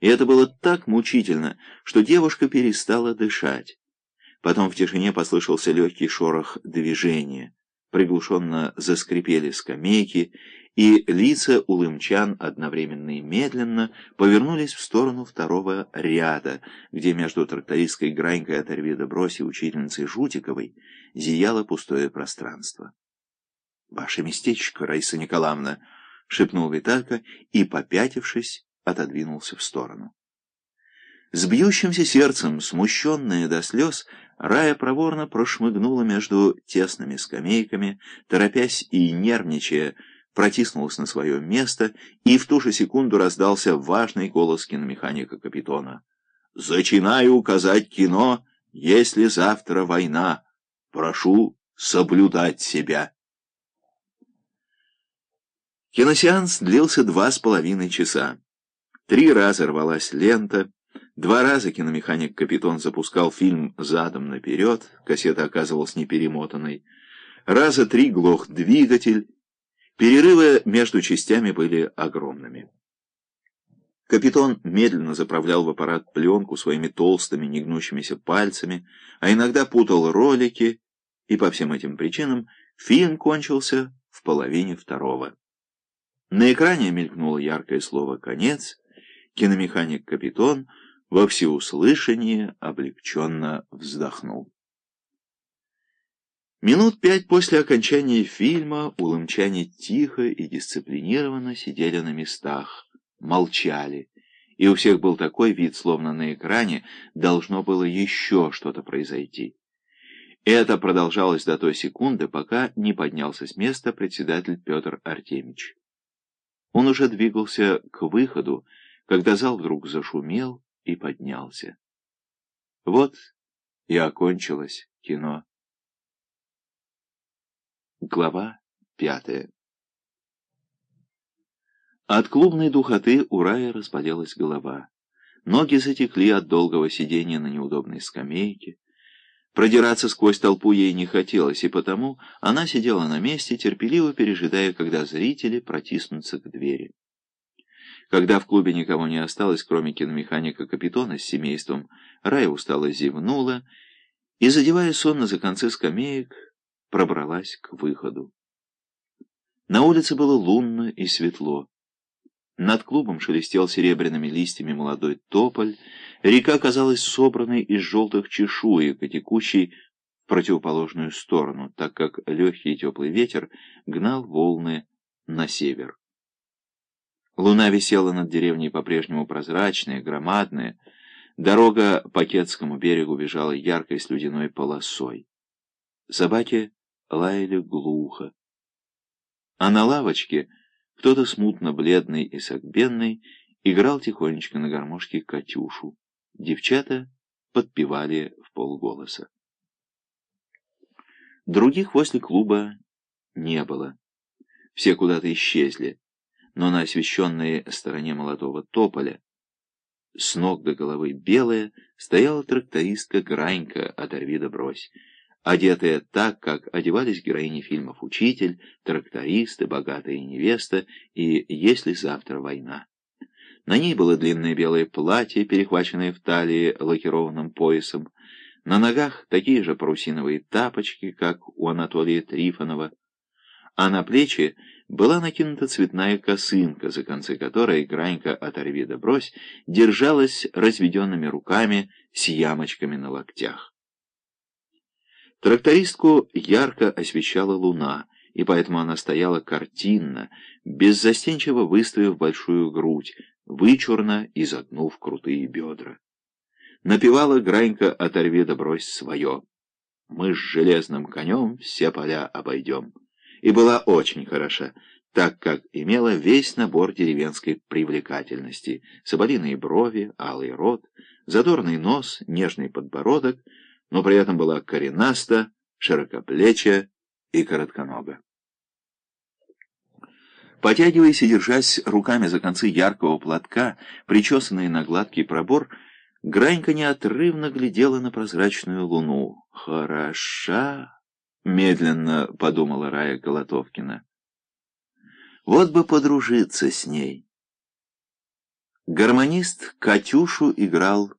И это было так мучительно, что девушка перестала дышать. Потом в тишине послышался легкий шорох движения. Приглушенно заскрипели скамейки, и лица улымчан одновременно и медленно повернулись в сторону второго ряда, где между трактористкой Гранькой «Оторви да брось» и учительницей Жутиковой зияло пустое пространство. «Ваше местечко, Раиса Николаевна!» — шепнул Виталька и, попятившись, отодвинулся в сторону. С бьющимся сердцем, смущенная до слез, Рая проворно прошмыгнула между тесными скамейками, торопясь и нервничая, протиснулась на свое место, и в ту же секунду раздался важный голос киномеханика Капитона. «Зачинаю указать кино, если завтра война. Прошу соблюдать себя». Киносеанс длился два с половиной часа. Три раза рвалась лента, два раза киномеханик Капитон запускал фильм задом наперед, кассета оказывалась неперемотанной, раза три глох двигатель, перерывы между частями были огромными. Капитон медленно заправлял в аппарат пленку своими толстыми, негнущимися пальцами, а иногда путал ролики, и по всем этим причинам фильм кончился в половине второго. На экране мелькнуло яркое слово «конец», Киномеханик-капитон во всеуслышание облегченно вздохнул. Минут пять после окончания фильма улымчане тихо и дисциплинированно сидели на местах, молчали, и у всех был такой вид, словно на экране должно было еще что-то произойти. Это продолжалось до той секунды, пока не поднялся с места председатель Петр Артемич. Он уже двигался к выходу, когда зал вдруг зашумел и поднялся. Вот и окончилось кино. Глава пятая От клубной духоты у Рая разболелась голова. Ноги затекли от долгого сидения на неудобной скамейке. Продираться сквозь толпу ей не хотелось, и потому она сидела на месте, терпеливо пережидая, когда зрители протиснутся к двери. Когда в клубе никого не осталось, кроме киномеханика Капитона с семейством, Рая устало зевнула и, задевая сонно за концы скамеек, пробралась к выходу. На улице было лунно и светло. Над клубом шелестел серебряными листьями молодой тополь, река казалась собранной из желтых чешуек и текущей в противоположную сторону, так как легкий теплый ветер гнал волны на север. Луна висела над деревней по-прежнему прозрачная, громадная. Дорога по Кетскому берегу бежала яркой слюдяной полосой. Собаки лаяли глухо. А на лавочке кто-то смутно бледный и согбенный играл тихонечко на гармошке Катюшу. Девчата подпевали в полголоса. Других возле клуба не было. Все куда-то исчезли но на освещенной стороне молодого тополя, с ног до головы белая, стояла трактористка Гранька «Оторви да брось», одетая так, как одевались героини фильмов «Учитель», «Трактористы», «Богатая невеста» и «Если завтра война». На ней было длинное белое платье, перехваченное в талии лакированным поясом, на ногах такие же парусиновые тапочки, как у Анатолия Трифонова, а на плечи была накинута цветная косынка, за концы которой Гранька «Оторви да брось» держалась разведенными руками с ямочками на локтях. Трактористку ярко освещала луна, и поэтому она стояла картинно, беззастенчиво выставив большую грудь, вычурно изогнув крутые бедра. Напевала Гранька «Оторви да брось» свое. «Мы с железным конем все поля обойдем» и была очень хороша, так как имела весь набор деревенской привлекательности — соболиные брови, алый рот, задорный нос, нежный подбородок, но при этом была коренаста, широкоплечья и коротконога. Потягиваясь и держась руками за концы яркого платка, причесанные на гладкий пробор, Гранька неотрывно глядела на прозрачную луну. «Хороша!» Медленно подумала Рая Колотовкина. Вот бы подружиться с ней. Гармонист Катюшу играл